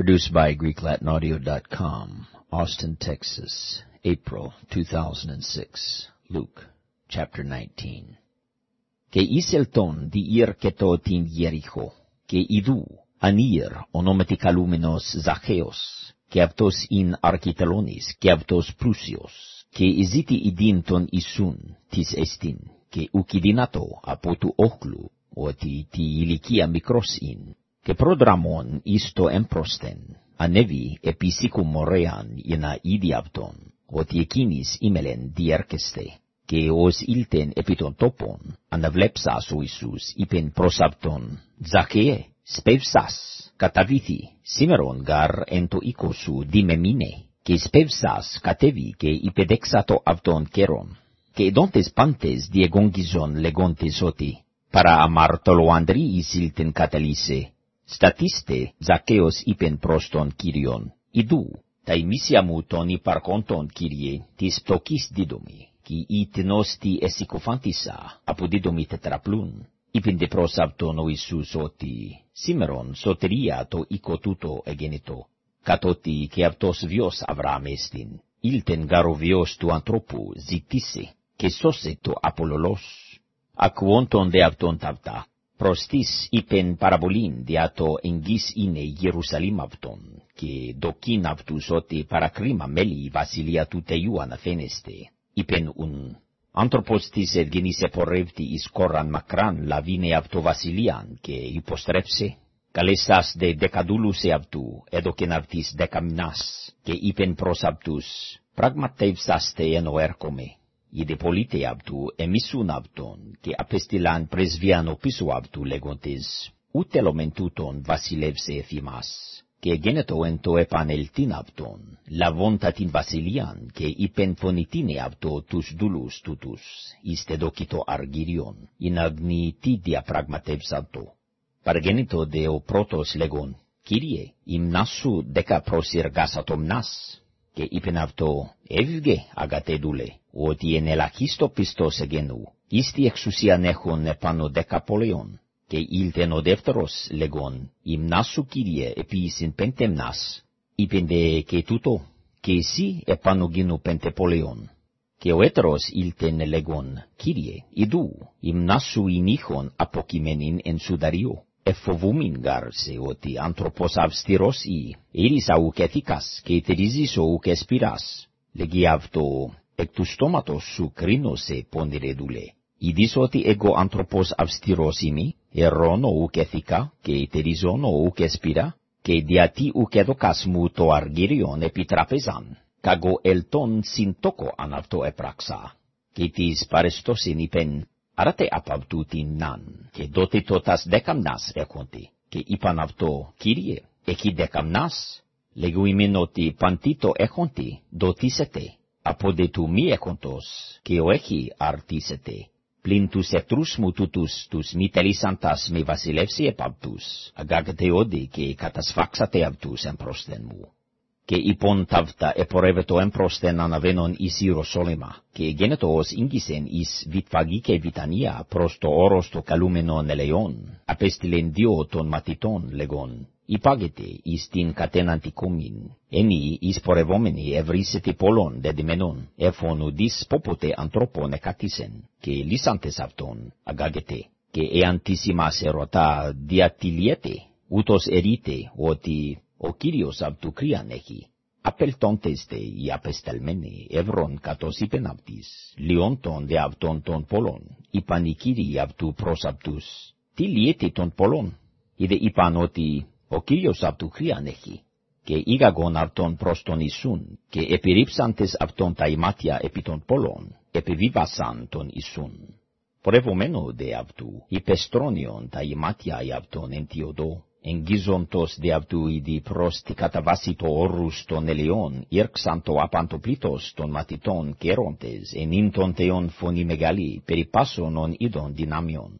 Produced by GreekLatinAudio.com, Austin, Texas, April 2006. Luke, chapter 19. Και εισελτών διήρ και το την Ιεριχώ, και ιδού ανήρ ονόματι καλούμενος Ζαχαίος, και αυτός ειν αρχιτελώνης, και αυτός πλούσιος, και εζήτη ειδήν τον Ιησούν της εστίν, και ουκιδινάτο από του όχλου, ότι τη ηλικία μικρός ειν, και πρόδραμον εις το έμπροσθεν, ανέβη επί σικουμορέαν ινα ήδη αυτον, ότι εκείνης ημελεν διέρκεστε, και ως ήλτεν επί των τόπων, αναβλέψας ο Ιησούς είπεν προς αυτον, Ζαχαίε, σπεύσας, καταβήθη, σήμερον γαρ εν το οίκο σου διμεμίνε, και σπεύσας κατέβη και υπεδέξατο αυτον καιρον, και εδόντες πάντες διεγόγγιζον λεγόντες ότι, παρά αμαρτωλοανδρή εις ήλτεν καταλύσε, Statiste Ζακέος είπεν προς τον Κύριον, «Ιδού, τα ημίσια μου τον υπαρχόντων, Κύριε, της πτωκής δίδομη, κι η τενώστη εσυκοφάντησα από δίδομη τετραπλούν». Είπεν δε προς αυτόν ο Ιησούς ότι, «Σήμερον σωτερία το οίκο τούτο εγέννητο, κατότι και αυτός βιος Αβραάμ εστιν, ήλτεν γάρο βιος του ανθρώπου ζητήσε, και σώσε το απολολός, ακουόντων δε αυτόν ταυτά, προς της είπεν παραβολήν δια το εγγύς είναι Ιερουσαλήμ αυτον, και δοκίν αυτούς ότι παρακρίμα μέλη η βασιλεία του Θεού αναφαίνεστε. Είπεν ουν, άνθρωπος της ευγενής επορεύτη εις κόραν μακράν λαβίνε αυτό βασιλείαν και υποστρέψε. Καλέσας δε δεκαδούλους αυτού, έδωκεν αυτής δεκαμνάς, και είπεν προς αυτούς, πραγματεύσαστε ενώ έρχομαι είδε πολίτε αυτού εμίσουν αυτον, και απέστειλαν πρεσβιαν πίσω αυτού λέγοντες, ούτε λομεν τούτον βασιλεύσε εφημάς. Και γένετο εν το επανελτήν αυτον, λαβώντα την βασιλείαν, και είπεν φωνητίνε αυτό τους δούλους τούτους, είστε δόκητο αργυριον, ειν αγνή τι διαπραγματεύσατο. Παργένετο δε ο πρώτος λέγον, Κύριε, ημνάσου δεκα προσυργάσατομνάς, και είπεν αυτό, έβγε αγατέ δούλε, ότι εν ελαχίστο πιστός εγενού, ίστη εξουσίαν έχουν επάνω δεκαπολεον, και ήλτεν ο δεύτερος λεγόν, ημνάσου Κύριε επίσην πεντεμνάς, είπεν δε και τούτο, και εσύ επάνω γίνου πεντεπολεον. Και ο έτερος ήλτεν λεγόν, Κύριε, idού, ημνάσου ημίχον αποκειμένην εν σουδαριό εφοβούμην γάρ σε ότι άνθρωπος αυστηρός ή, ήρης αουκ ηθικάς και τερίζεις οουκ εσπυράς. Λέγει αυτό, εκ του στόματος σου κρίνω σε πόνηρε δουλέ. Είδεις ότι εγώ άνθρωπος αυστηρός είμαι, ερώνω ουκ ηθικά και τερίζωνω ουκ εσπυρά, και διατί ουκ εδωκάς μου το αργύριον επί τραπεζάν, καγω ελτών συντόκο αν αυτό έπραξα. Και της παρεστώσιν είπεν, Arate απαυτού την ναν, και δότε τότας δεκαμνάς έχοντι, και είπαν αυτό, Κύριε, εκεί δεκαμνάς, λέγουιμεν ότι παντήτο έχοντι, δοτίσετε, από δε του μη έχοντος, και ο έχει αρτίσετε, πλην τους εχθρούς μου τούτους τους μη τελήσαντας με βασιλεύσει επ' αυτούς, αγάγετε όδη και κατασφάξατε αυτούς εμπρόσθεν μου. Και υπόν ταύτα επορεύετο εμπρόσθεν αναβαίνον εις Ιεροσόλυμα, και γένετο ως ίγγισεν εις βιτφαγή και βιτανία προς το όρος το καλούμενον ελεόν, απέστειλεν δύο των μαθητών λεγόν, υπάγεται εις την κατέναν κόμιν, ενή εις πορευόμενοι ευρύσετε πολλών δεδημένων, εφόν ουδείς πόποτε ανθρώπων εκατήσεν, και λύσαντες αυτόν αγάγεται, και εάν της ημάς ερωτά διατηλιέται, ούτως ερίτε ότι ο Κύριος αυτού κρύαν έχει. Απελτώντες τε οι απεσταλμένοι ευρών κατός είπεν αυτής, λιόντων δε αυτών των πολλών, είπαν οι Κύριοι αυτού προς αυτούς, τι λιέται των πολλών, είδε είπαν ότι ο Κύριος αυτού κρύαν έχει, και ήγαγον αυτόν προς τον Ιησούν, και επιρρύψαντες αυτόν τα ημάτια επί των πολλών, επιβίβασαν τον Ιησούν. Πορευομένο δε αυτού, υπεστρώνιον τα ημάτια αυτόν εν τιοδό, εγγίζοντος δε αυτού ήδη προς τη καταβάση το όρους των ελαιών, ήρξαντο απαντοπλήτως των μαθητών καιρόντες, εν ίν των θεών φωνή μεγαλή, περιπάσον ον είδων δυνάμιον,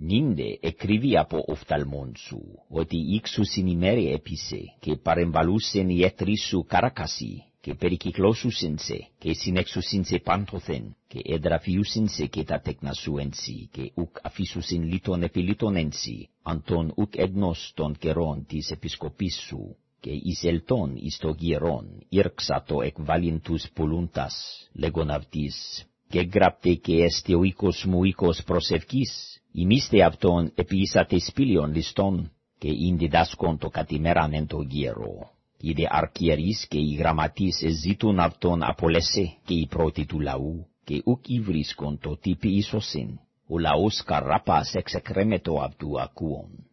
Λεγοίμην, Ianutis iopisusin, ilitikraksusin, keos ingisen, idontin polin, eklavsen epaptin legonoti, i egnos enti imeratavti ke sita prosirinin, ninde ekrivia po oftalmonsu, oti ixusin imere epise, ke parembalusen ietrisu karakasi, que perikiklosusinse, que sinexusinse pantothen, que edrafiusinse que tateknasuensi, que uk afisusin liton epilitonensi, anton uk egnos ton keron tis episcopissu, que iselton istogieron, irxato ec valintus puluntas, legonavtis, que grapte ημίστε αυτόν επίησα τες πύλιον λιστόν, και ειν διδάσκον το κατημέραν εν το γύρο. Οι δε αρκιερείς και οι γραμματείς ζήτουν αυτόν απολέσε και οι πρώτοι του λαού, και ουκ ήβρισκον το τύπη ίσωσιν, ο λαός καράπας εξεκρέμετο αυτού ακούον.